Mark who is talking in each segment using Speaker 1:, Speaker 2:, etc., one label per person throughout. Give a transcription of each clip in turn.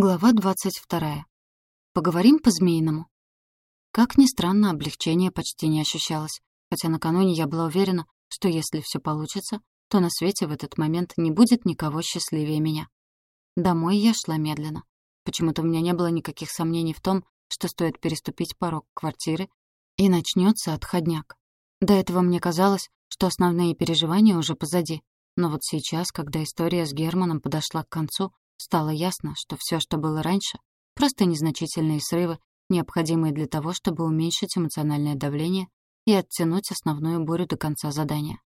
Speaker 1: Глава двадцать вторая. Поговорим по-змеиному. Как ни странно, облегчение почти не ощущалось, хотя накануне я была уверена, что если все получится, то на свете в этот момент не будет никого счастливее меня. Домой я шла медленно. Почему-то у меня не было никаких сомнений в том, что стоит переступить порог квартиры, и начнется отходняк. До этого мне казалось, что основные переживания уже позади. Но вот сейчас, когда история с Германом подошла к концу, стало ясно, что все, что было раньше, просто незначительные срывы, необходимые для того, чтобы уменьшить эмоциональное давление и оттянуть основную бурю до конца задания.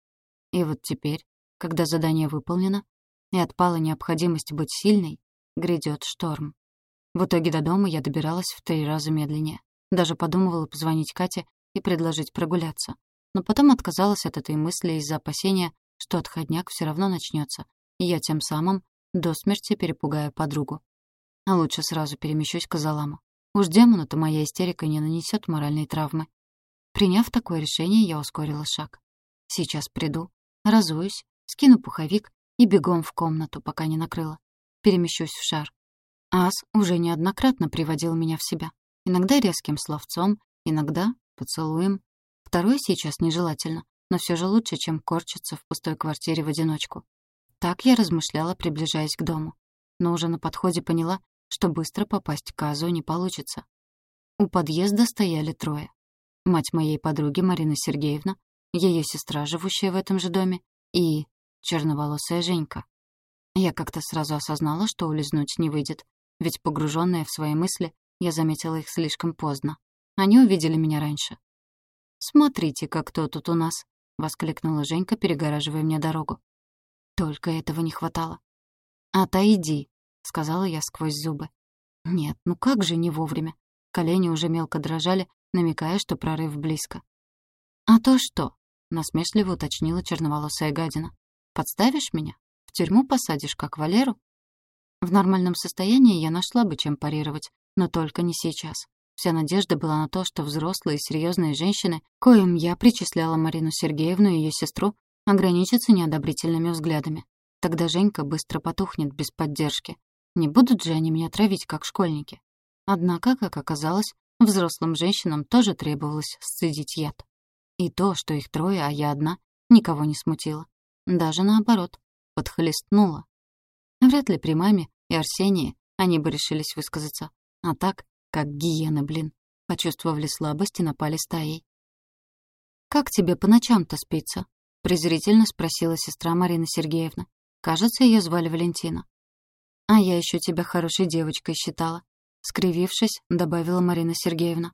Speaker 1: И вот теперь, когда задание выполнено, и отпала необходимость быть сильной, грядет шторм. В итоге до дома я добиралась в три раза медленнее. Даже подумывала позвонить Кате и предложить прогуляться. Но потом отказалась от этой мысли из-за опасения, что отходняк все равно начнется, и я тем самым до смерти перепугаю подругу. А лучше сразу перемещусь к Азаламу. Уж демону-то моя истерика не нанесет моральной травмы. Приняв такое решение, я ускорила шаг. Сейчас приду, разуюсь, скину пуховик и бегом в комнату, пока не накрыла. Перемещусь в шар. Ас уже неоднократно приводил меня в себя. Иногда резким словцом, иногда поцелуем. Второе сейчас нежелательно, но все же лучше, чем корчиться в пустой квартире в одиночку. Так я размышляла, приближаясь к дому. Но уже на подходе поняла, что быстро попасть к Азу не получится. У подъезда стояли трое. Мать моей подруги Марина Сергеевна, ее сестра, живущая в этом же доме, и черноволосая Женька. Я как-то сразу осознала, что улизнуть не выйдет, ведь, погруженная в свои мысли, я заметила их слишком поздно. Они увидели меня раньше. «Смотрите, как кто тут у нас!» — воскликнула Женька, перегораживая мне дорогу. Только этого не хватало. «Отойди», — сказала я сквозь зубы. «Нет, ну как же не вовремя?» Колени уже мелко дрожали, намекая, что прорыв близко. «А то что?» — насмешливо уточнила черноволосая гадина. «Подставишь меня? В тюрьму посадишь, как Валеру?» В нормальном состоянии я нашла бы чем парировать, но только не сейчас. Вся надежда была на то, что взрослые серьезные женщины, коим я причисляла Марину Сергеевну и ее сестру, ограничатся неодобрительными взглядами. Тогда Женька быстро потухнет без поддержки. Не будут же они меня травить, как школьники. Однако, как оказалось, взрослым женщинам тоже требовалось сцедить яд. И то, что их трое, а я одна, никого не смутило. Даже наоборот, подхлестнуло. Вряд ли при маме и Арсении они бы решились высказаться. А так, как гиены, блин. Почувствовали слабость и напали стаей. «Как тебе по ночам-то спится?» — презрительно спросила сестра Марина Сергеевна. Кажется, ее звали Валентина. «А я еще тебя хорошей девочкой считала», — скривившись, добавила Марина Сергеевна.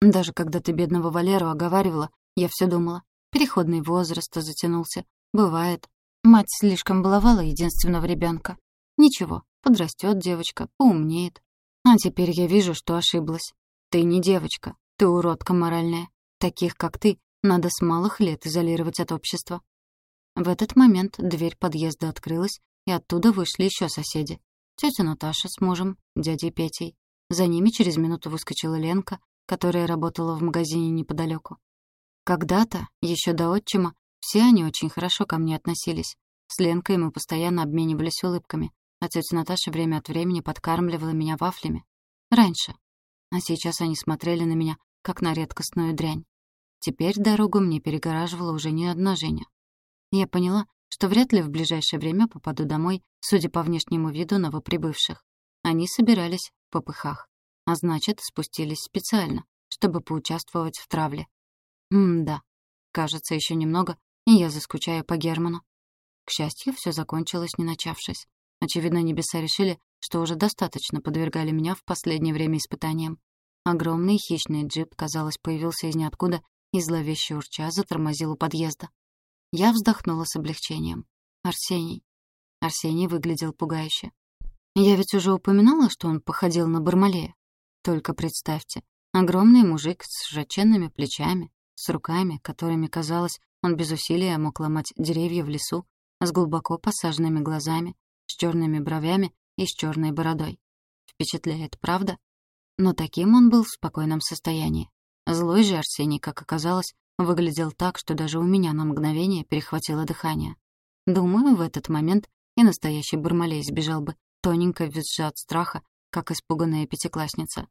Speaker 1: «Даже когда ты бедного Валеру оговаривала, я все думала. Переходный возраст затянулся. Бывает. Мать слишком баловала единственного ребенка. Ничего, подрастет девочка, поумнеет. А теперь я вижу, что ошиблась. Ты не девочка, ты уродка моральная. Таких, как ты, надо с малых лет изолировать от общества. В этот момент дверь подъезда открылась, и оттуда вышли еще соседи. Тетя Наташа с мужем, дядей Петей. За ними через минуту выскочила Ленка, которая работала в магазине неподалеку. Когда-то, еще до отчима, все они очень хорошо ко мне относились. С Ленкой мы постоянно обменивались улыбками а тетя Наташа время от времени подкармливала меня вафлями. Раньше. А сейчас они смотрели на меня, как на редкостную дрянь. Теперь дорогу мне перегораживала уже не одна Женя. Я поняла, что вряд ли в ближайшее время попаду домой, судя по внешнему виду новоприбывших. Они собирались в попыхах, а значит, спустились специально, чтобы поучаствовать в травле. М-да, кажется, еще немного, и я заскучаю по Герману. К счастью, все закончилось, не начавшись. Очевидно, небеса решили, что уже достаточно подвергали меня в последнее время испытаниям. Огромный хищный джип, казалось, появился из ниоткуда и зловеще урча затормозил у подъезда. Я вздохнула с облегчением. Арсений. Арсений выглядел пугающе. Я ведь уже упоминала, что он походил на Бармалея. Только представьте, огромный мужик с широченными плечами, с руками, которыми, казалось, он без усилия мог ломать деревья в лесу, с глубоко посаженными глазами, с черными бровями и с черной бородой. Впечатляет, правда? Но таким он был в спокойном состоянии. Злой же Арсений, как оказалось, выглядел так, что даже у меня на мгновение перехватило дыхание. Думаю, в этот момент и настоящий Бармалей сбежал бы, тоненько визжа от страха, как испуганная пятиклассница.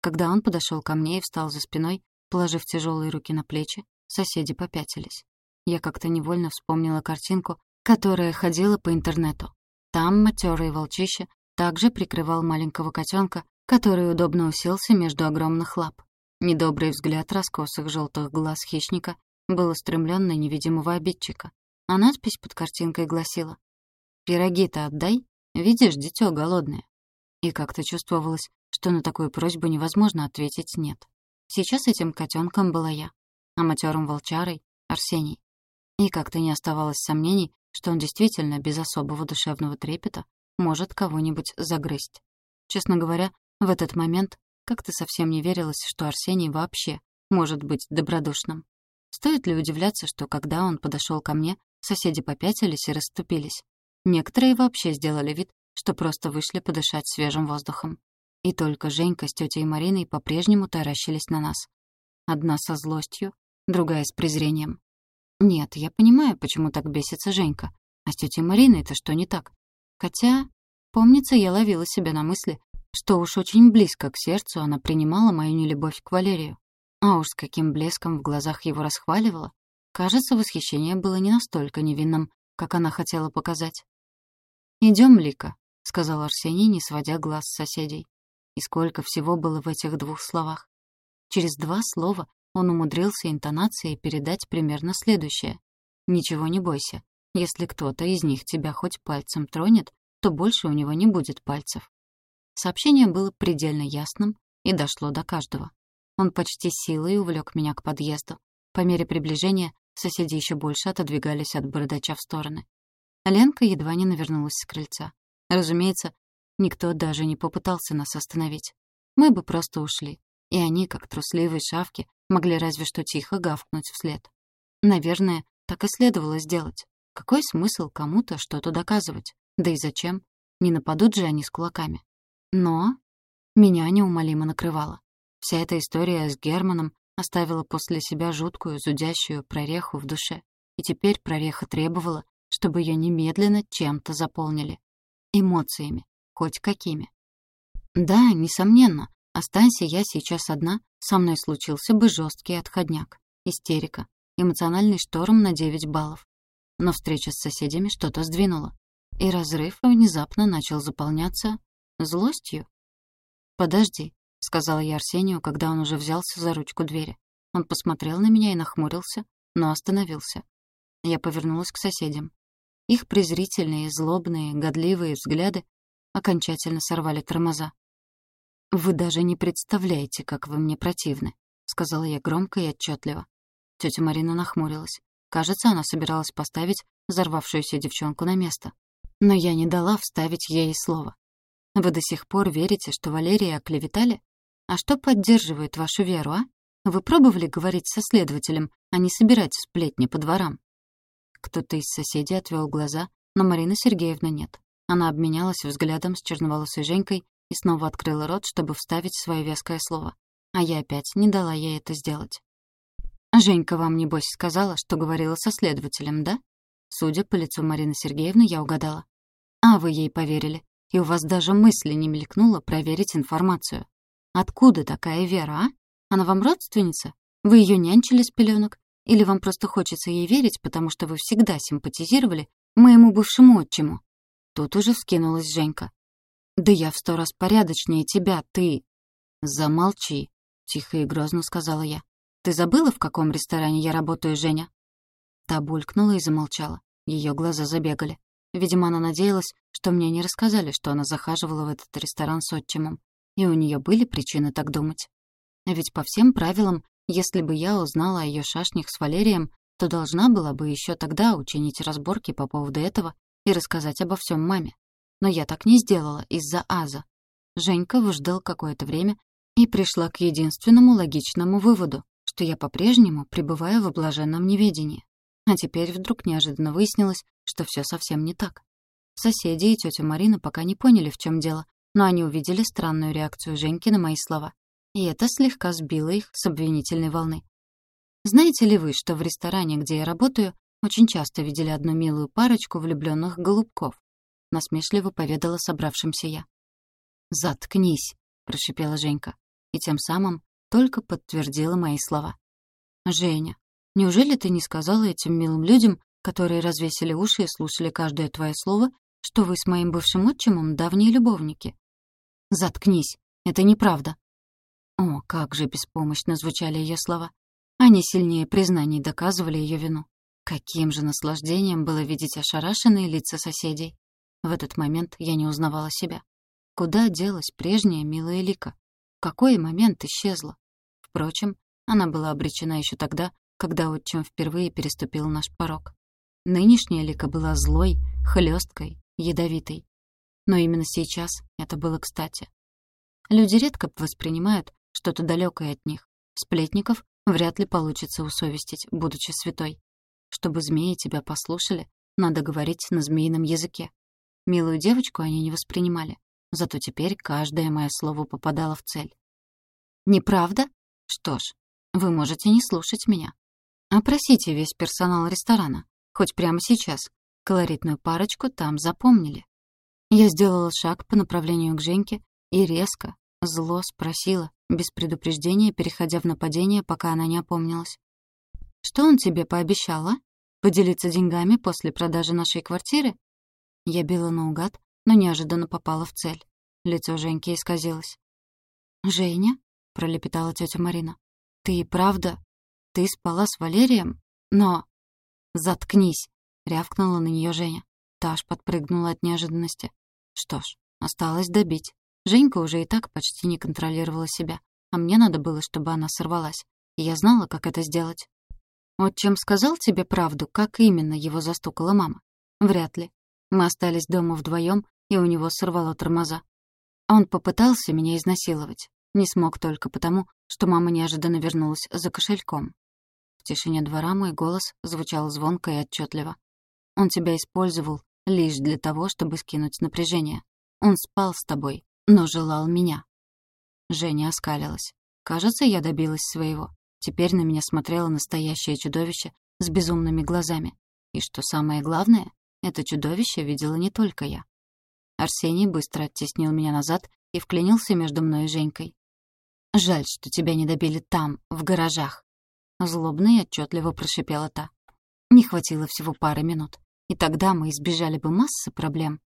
Speaker 1: Когда он подошел ко мне и встал за спиной, положив тяжелые руки на плечи, соседи попятились. Я как-то невольно вспомнила картинку, которая ходила по интернету. Там матерый волчище также прикрывал маленького котенка, который удобно уселся между огромных лап. Недобрый взгляд раскосых желтых глаз хищника был устремлен на невидимого обидчика, а надпись под картинкой гласила «Пироги-то отдай, видишь, дитё голодное». И как-то чувствовалось, что на такую просьбу невозможно ответить «нет». Сейчас этим котенком была я, а матерым волчарой — Арсений. И как-то не оставалось сомнений, что он действительно без особого душевного трепета может кого-нибудь загрызть. Честно говоря, в этот момент как-то совсем не верилось, что Арсений вообще может быть добродушным. Стоит ли удивляться, что когда он подошел ко мне, соседи попятились и расступились. Некоторые вообще сделали вид, что просто вышли подышать свежим воздухом. И только Женька с тетей Мариной по-прежнему таращились на нас. Одна со злостью, другая с презрением. Нет, я понимаю, почему так бесится Женька. А с тетей Мариной-то что не так? Хотя, помнится, я ловила себя на мысли, что уж очень близко к сердцу она принимала мою нелюбовь к Валерию. А уж с каким блеском в глазах его расхваливала. Кажется, восхищение было не настолько невинным, как она хотела показать. «Идем, Лика», — сказал Арсений, не сводя глаз с соседей. И сколько всего было в этих двух словах. Через два слова он умудрился интонацией передать примерно следующее. «Ничего не бойся. Если кто-то из них тебя хоть пальцем тронет, то больше у него не будет пальцев». Сообщение было предельно ясным и дошло до каждого. Он почти силой увлек меня к подъезду. По мере приближения соседи еще больше отодвигались от бородача в стороны. Ленка едва не навернулась с крыльца. Разумеется, никто даже не попытался нас остановить. Мы бы просто ушли. И они, как трусливые шавки, могли разве что тихо гавкнуть вслед. Наверное, так и следовало сделать. Какой смысл кому-то что-то доказывать? Да и зачем? Не нападут же они с кулаками. Но меня неумолимо накрывало. Вся эта история с Германом оставила после себя жуткую, зудящую прореху в душе. И теперь прореха требовала, чтобы ее немедленно чем-то заполнили. Эмоциями, хоть какими. Да, несомненно, останься я сейчас одна, со мной случился бы жесткий отходняк, истерика, эмоциональный шторм на 9 баллов. Но встреча с соседями что-то сдвинула, и разрыв внезапно начал заполняться злостью. «Подожди», — сказала я Арсению, когда он уже взялся за ручку двери. Он посмотрел на меня и нахмурился, но остановился. Я повернулась к соседям. Их презрительные, злобные, годливые взгляды окончательно сорвали тормоза. «Вы даже не представляете, как вы мне противны», — сказала я громко и отчетливо. Тетя Марина нахмурилась. Кажется, она собиралась поставить взорвавшуюся девчонку на место. Но я не дала вставить ей слово. «Вы до сих пор верите, что Валерия оклеветали? А что поддерживает вашу веру, а? Вы пробовали говорить со следователем, а не собирать сплетни по дворам?» Кто-то из соседей отвел глаза, но Марины Сергеевны нет. Она обменялась взглядом с черноволосой Женькой и снова открыла рот, чтобы вставить свое веское слово. А я опять не дала ей это сделать. «Женька вам, небось, сказала, что говорила со следователем, да?» Судя по лицу Марины Сергеевны, я угадала. «А вы ей поверили, и у вас даже мысли не мелькнуло проверить информацию. Откуда такая Вера, а? Она вам родственница? Вы ее нянчили с пеленок? Или вам просто хочется ей верить, потому что вы всегда симпатизировали моему бывшему отчиму?» Тут уже вскинулась Женька. «Да я в сто раз порядочнее тебя, ты...» «Замолчи», — тихо и грозно сказала я. «Ты забыла, в каком ресторане я работаю, Женя?» Та булькнула и замолчала. Ее глаза забегали. Видимо, она надеялась, что мне не рассказали, что она захаживала в этот ресторан с отчимом. И у нее были причины так думать. Ведь по всем правилам, если бы я узнала о ее шашнях с Валерием, то должна была бы еще тогда учинить разборки по поводу этого и рассказать обо всем маме. Но я так не сделала из-за Аза. Женька выждал какое-то время и пришла к единственному логичному выводу, что я по-прежнему пребываю в блаженном неведении. А теперь вдруг неожиданно выяснилось, что все совсем не так. Соседи и тетя Марина пока не поняли, в чем дело, но они увидели странную реакцию Женьки на мои слова. И это слегка сбило их с обвинительной волны. Знаете ли вы, что в ресторане, где я работаю, очень часто видели одну милую парочку влюбленных голубков? насмешливо поведала собравшимся я. «Заткнись», — прошипела Женька. И тем самым только подтвердила мои слова. «Женя, неужели ты не сказала этим милым людям, которые развесили уши и слушали каждое твое слово, что вы с моим бывшим отчимом давние любовники?» «Заткнись, это неправда». О, как же беспомощно звучали ее слова. Они сильнее признаний доказывали ее вину. Каким же наслаждением было видеть ошарашенные лица соседей. В этот момент я не узнавала себя. Куда делась прежняя милая Лика? В какой момент исчезла? Впрочем, она была обречена еще тогда, когда отчим впервые переступил наш порог. Нынешняя Лика была злой, хлесткой, ядовитой. Но именно сейчас это было кстати. Люди редко воспринимают что-то далекое от них. Сплетников вряд ли получится усовестить, будучи святой. Чтобы змеи тебя послушали, надо говорить на змеином языке. Милую девочку они не воспринимали. Зато теперь каждое мое слово попадало в цель. «Неправда? Что ж, вы можете не слушать меня. Опросите весь персонал ресторана, хоть прямо сейчас. Колоритную парочку там запомнили». Я сделала шаг по направлению к Женьке и резко, зло спросила, без предупреждения, переходя в нападение, пока она не опомнилась. «Что он тебе пообещал, а? Поделиться деньгами после продажи нашей квартиры?» Я била наугад, но неожиданно попала в цель. Лицо Женьки исказилось. «Женя?» — пролепетала тетя Марина. «Ты и правда? Ты спала с Валерием? Но...» «Заткнись!» — рявкнула на нее Женя. Та аж подпрыгнула от неожиданности. Что ж, осталось добить. Женька уже и так почти не контролировала себя, а мне надо было, чтобы она сорвалась. И я знала, как это сделать. Вот чем сказал тебе правду, как именно его застукала мама? Вряд ли. Мы остались дома вдвоем, и у него сорвало тормоза. Он попытался меня изнасиловать. Не смог только потому, что мама неожиданно вернулась за кошельком. В тишине двора мой голос звучал звонко и отчетливо. Он тебя использовал лишь для того, чтобы скинуть напряжение. Он спал с тобой, но желал меня. Женя оскалилась. Кажется, я добилась своего. Теперь на меня смотрело настоящее чудовище с безумными глазами. И что самое главное, это чудовище видела не только я. Арсений быстро оттеснил меня назад и вклинился между мной и Женькой. «Жаль, что тебя не добили там, в гаражах», — злобно и отчетливо прошипела та. Не хватило всего пары минут, и тогда мы избежали бы массы проблем.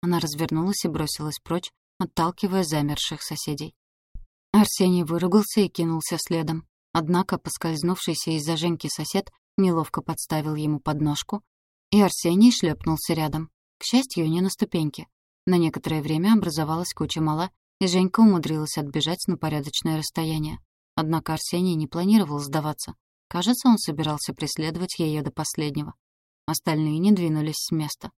Speaker 1: Она развернулась и бросилась прочь, отталкивая замерших соседей. Арсений выругался и кинулся следом. Однако поскользнувшийся из-за Женьки сосед неловко подставил ему подножку, и Арсений шлепнулся рядом. К счастью, не на ступеньке. На некоторое время образовалась куча мала, и Женька умудрилась отбежать на порядочное расстояние. Однако Арсений не планировал сдаваться. Кажется, он собирался преследовать ее до последнего. Остальные не двинулись с места.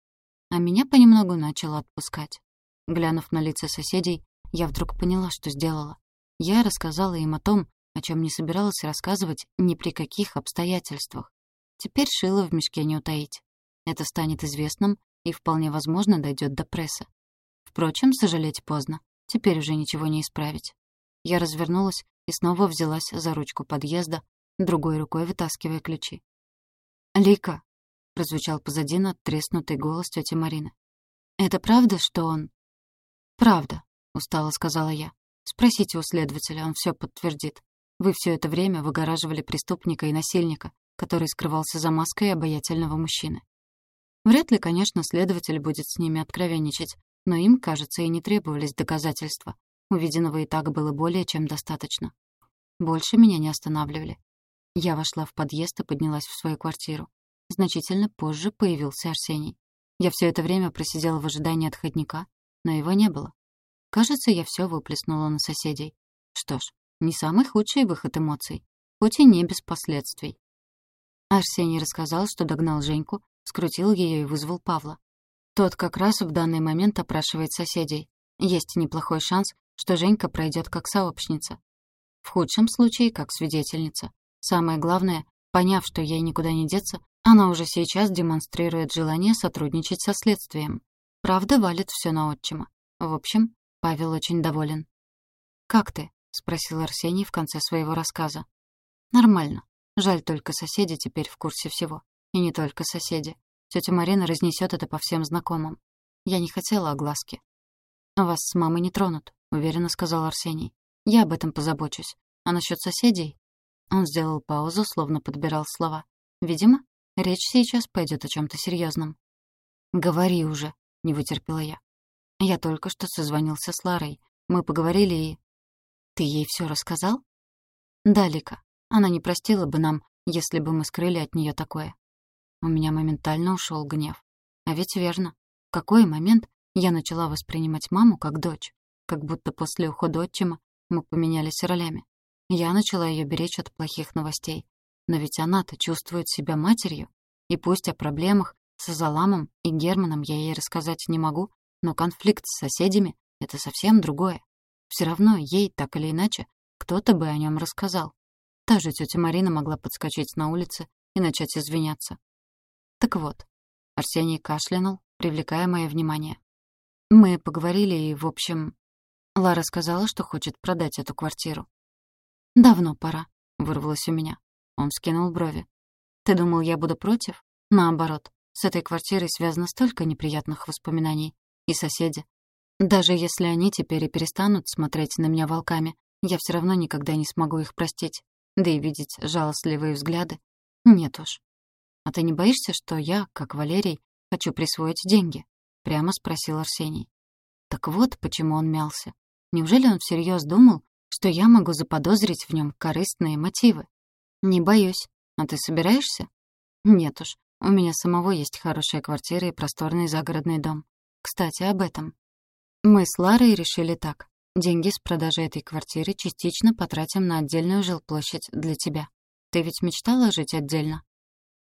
Speaker 1: А меня понемногу начало отпускать. Глянув на лица соседей, я вдруг поняла, что сделала. Я рассказала им о том, о чем не собиралась рассказывать ни при каких обстоятельствах. Теперь шило в мешке не утаить. Это станет известным и вполне возможно дойдет до прессы. Впрочем, сожалеть поздно. Теперь уже ничего не исправить. Я развернулась и снова взялась за ручку подъезда, другой рукой вытаскивая ключи. «Лика!» — прозвучал позади надтреснутый голос тети Марины. «Это правда, что он...» «Правда», — устало сказала я. «Спросите у следователя, он все подтвердит. Вы все это время выгораживали преступника и насильника, который скрывался за маской обаятельного мужчины. Вряд ли, конечно, следователь будет с ними откровенничать, но им, кажется, и не требовались доказательства. Увиденного и так было более чем достаточно. Больше меня не останавливали. Я вошла в подъезд и поднялась в свою квартиру. Значительно позже появился Арсений. Я все это время просидела в ожидании отходника, но его не было. Кажется, я все выплеснула на соседей. Что ж, не самый худший выход эмоций, хоть и не без последствий. Арсений рассказал, что догнал Женьку скрутил ее и вызвал Павла. Тот как раз в данный момент опрашивает соседей. Есть неплохой шанс, что Женька пройдет как сообщница. В худшем случае, как свидетельница. Самое главное, поняв, что ей никуда не деться, она уже сейчас демонстрирует желание сотрудничать со следствием. Правда валит все на отчима. В общем, Павел очень доволен. «Как ты?» — спросил Арсений в конце своего рассказа. «Нормально. Жаль, только соседи теперь в курсе всего. И не только соседи. Тетя Марина разнесет это по всем знакомым. Я не хотела огласки. «Вас с мамой не тронут», — уверенно сказал Арсений. «Я об этом позабочусь. А насчет соседей?» Он сделал паузу, словно подбирал слова. «Видимо, речь сейчас пойдет о чем то серьезном. «Говори уже», — не вытерпела я. «Я только что созвонился с Ларой. Мы поговорили и...» «Ты ей все рассказал?» «Да, Лика. Она не простила бы нам, если бы мы скрыли от нее такое». У меня моментально ушел гнев. А ведь верно. В какой момент я начала воспринимать маму как дочь? Как будто после ухода отчима мы поменялись ролями. Я начала ее беречь от плохих новостей. Но ведь она-то чувствует себя матерью. И пусть о проблемах с Азаламом и Германом я ей рассказать не могу, но конфликт с соседями — это совсем другое. Все равно ей, так или иначе, кто-то бы о нем рассказал. Та же тетя Марина могла подскочить на улице и начать извиняться. Так вот, Арсений кашлянул, привлекая мое внимание. Мы поговорили и, в общем... Лара сказала, что хочет продать эту квартиру. «Давно пора», — вырвалось у меня. Он скинул брови. «Ты думал, я буду против? Наоборот, с этой квартирой связано столько неприятных воспоминаний. И соседи. Даже если они теперь и перестанут смотреть на меня волками, я все равно никогда не смогу их простить. Да и видеть жалостливые взгляды. Нет уж. А ты не боишься, что я, как Валерий, хочу присвоить деньги?» — прямо спросил Арсений. Так вот, почему он мялся. Неужели он всерьез думал, что я могу заподозрить в нем корыстные мотивы? Не боюсь. А ты собираешься? Нет уж. У меня самого есть хорошая квартира и просторный загородный дом. Кстати, об этом. Мы с Ларой решили так. Деньги с продажи этой квартиры частично потратим на отдельную жилплощадь для тебя. Ты ведь мечтала жить отдельно?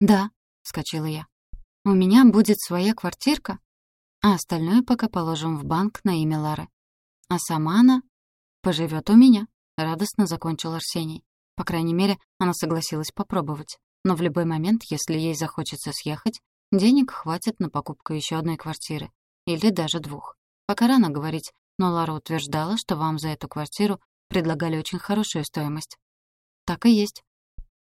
Speaker 1: Да, — вскочила я. У меня будет своя квартирка, а остальное пока положим в банк на имя Лары. А сама она поживет у меня, — радостно закончил Арсений. По крайней мере, она согласилась попробовать. Но в любой момент, если ей захочется съехать, денег хватит на покупку еще одной квартиры. Или даже двух. Пока рано говорить, но Лара утверждала, что вам за эту квартиру предлагали очень хорошую стоимость. Так и есть.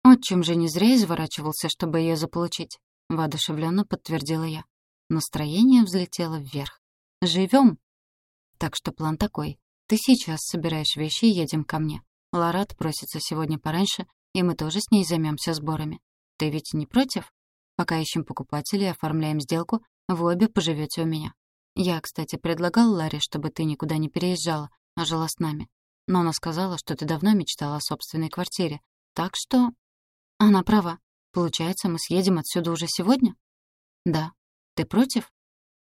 Speaker 1: Отчим же не зря изворачивался, чтобы ее заполучить. Воодушевленно подтвердила я. Настроение взлетело вверх. Живем. Так что план такой. Ты сейчас собираешь вещи и едем ко мне. Лара отпросится сегодня пораньше, и мы тоже с ней займемся сборами. Ты ведь не против? Пока ищем покупателей и оформляем сделку, вы обе поживете у меня. Я, кстати, предлагал Ларе, чтобы ты никуда не переезжала, а жила с нами. Но она сказала, что ты давно мечтала о собственной квартире. Так что она права. Получается, мы съедем отсюда уже сегодня? Да. Ты против?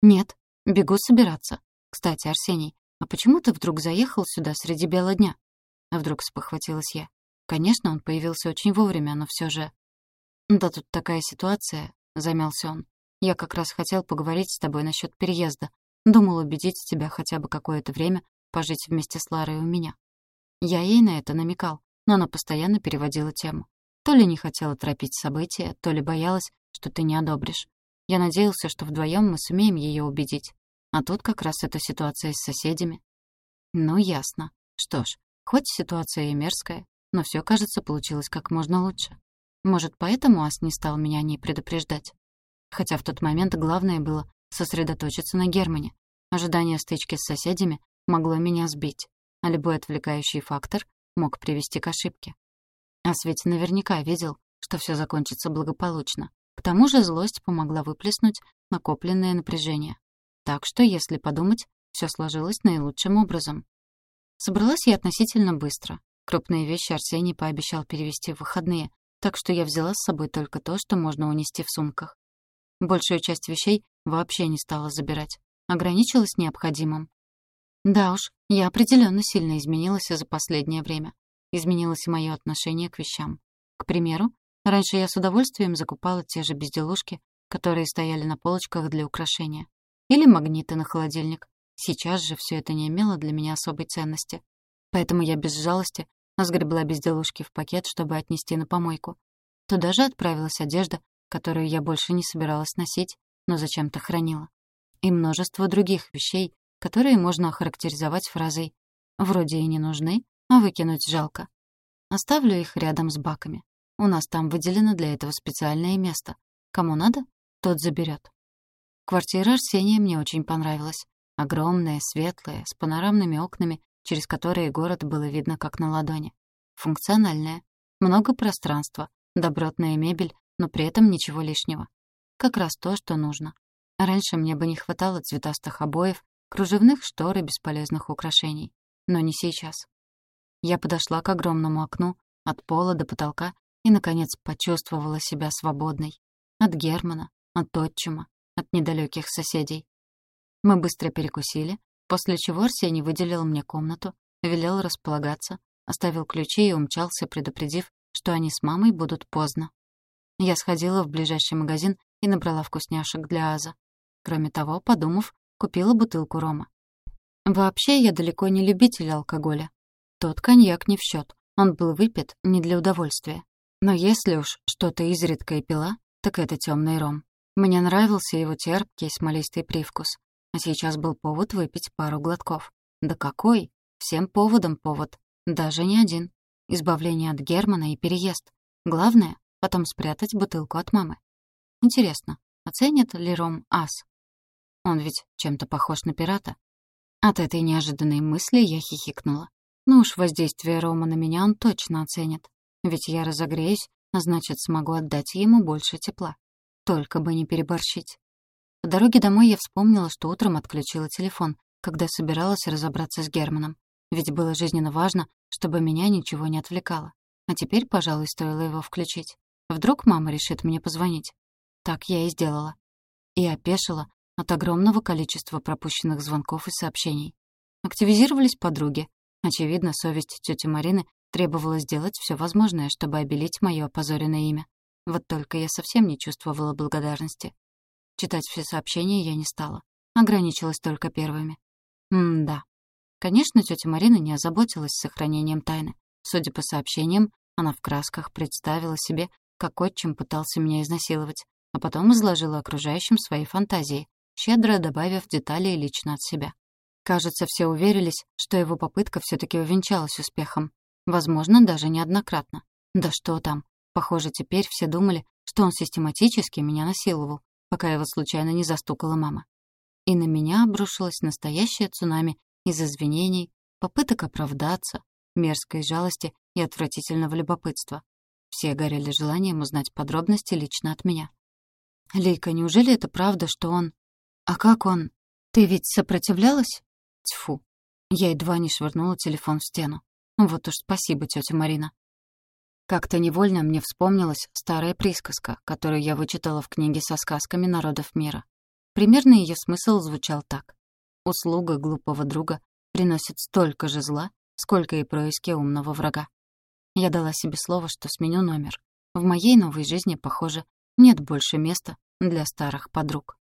Speaker 1: Нет. Бегу собираться. Кстати, Арсений, а почему ты вдруг заехал сюда среди бела дня? А вдруг спохватилась я. Конечно, он появился очень вовремя, но все же... Да тут такая ситуация, замялся он. Я как раз хотел поговорить с тобой насчет переезда. Думал убедить тебя хотя бы какое-то время пожить вместе с Ларой у меня. Я ей на это намекал, но она постоянно переводила тему. То ли не хотела торопить события, то ли боялась, что ты не одобришь. Я надеялся, что вдвоем мы сумеем ее убедить. А тут как раз эта ситуация с соседями. Ну, ясно. Что ж, хоть ситуация и мерзкая, но все, кажется, получилось как можно лучше. Может, поэтому Ас не стал меня о ней предупреждать? Хотя в тот момент главное было сосредоточиться на Германе. Ожидание стычки с соседями могло меня сбить, а любой отвлекающий фактор мог привести к ошибке. Ас ведь наверняка видел, что все закончится благополучно. К тому же злость помогла выплеснуть накопленное напряжение. Так что, если подумать, все сложилось наилучшим образом. Собралась я относительно быстро. Крупные вещи Арсений пообещал перевести в выходные, так что я взяла с собой только то, что можно унести в сумках. Большую часть вещей вообще не стала забирать. Ограничилась необходимым. Да уж, я определенно сильно изменилась за последнее время изменилось и мое отношение к вещам. К примеру, раньше я с удовольствием закупала те же безделушки, которые стояли на полочках для украшения. Или магниты на холодильник. Сейчас же все это не имело для меня особой ценности. Поэтому я без жалости сгребла безделушки в пакет, чтобы отнести на помойку. Туда же отправилась одежда, которую я больше не собиралась носить, но зачем-то хранила. И множество других вещей, которые можно охарактеризовать фразой «вроде и не нужны, а выкинуть жалко. Оставлю их рядом с баками. У нас там выделено для этого специальное место. Кому надо, тот заберет. Квартира Арсения мне очень понравилась. Огромное, светлое, с панорамными окнами, через которые город было видно как на ладони. Функциональное. Много пространства, добротная мебель, но при этом ничего лишнего. Как раз то, что нужно. Раньше мне бы не хватало цветастых обоев, кружевных штор и бесполезных украшений. Но не сейчас. Я подошла к огромному окну, от пола до потолка, и, наконец, почувствовала себя свободной. От Германа, от отчима, от недалеких соседей. Мы быстро перекусили, после чего Арсений выделил мне комнату, велел располагаться, оставил ключи и умчался, предупредив, что они с мамой будут поздно. Я сходила в ближайший магазин и набрала вкусняшек для Аза. Кроме того, подумав, купила бутылку рома. Вообще, я далеко не любитель алкоголя. Тот коньяк не в счет, он был выпит не для удовольствия. Но если уж что-то изредка и пила, так это темный ром. Мне нравился его терпкий, смолистый привкус. А сейчас был повод выпить пару глотков. Да какой? Всем поводом повод. Даже не один. Избавление от Германа и переезд. Главное — потом спрятать бутылку от мамы. Интересно, оценит ли Ром ас? Он ведь чем-то похож на пирата. От этой неожиданной мысли я хихикнула. Ну уж воздействие Рома на меня он точно оценит. Ведь я разогреюсь, а значит, смогу отдать ему больше тепла. Только бы не переборщить. По дороге домой я вспомнила, что утром отключила телефон, когда собиралась разобраться с Германом. Ведь было жизненно важно, чтобы меня ничего не отвлекало. А теперь, пожалуй, стоило его включить. Вдруг мама решит мне позвонить. Так я и сделала. И опешила от огромного количества пропущенных звонков и сообщений. Активизировались подруги. Очевидно, совесть тети Марины требовала сделать все возможное, чтобы обелить мое опозоренное имя. Вот только я совсем не чувствовала благодарности. Читать все сообщения я не стала. Ограничилась только первыми. М-да. Конечно, тетя Марина не озаботилась сохранением тайны. Судя по сообщениям, она в красках представила себе, как отчим пытался меня изнасиловать, а потом изложила окружающим свои фантазии, щедро добавив детали лично от себя. Кажется, все уверились, что его попытка все таки увенчалась успехом. Возможно, даже неоднократно. Да что там. Похоже, теперь все думали, что он систематически меня насиловал, пока его случайно не застукала мама. И на меня обрушилось настоящее цунами из извинений, попыток оправдаться, мерзкой жалости и отвратительного любопытства. Все горели желанием узнать подробности лично от меня. «Лейка, неужели это правда, что он...» «А как он? Ты ведь сопротивлялась?» Тьфу. Я едва не швырнула телефон в стену. Вот уж спасибо, тетя Марина. Как-то невольно мне вспомнилась старая присказка, которую я вычитала в книге со сказками народов мира. Примерно ее смысл звучал так. Услуга глупого друга приносит столько же зла, сколько и происки умного врага. Я дала себе слово, что сменю номер. В моей новой жизни, похоже, нет больше места для старых подруг.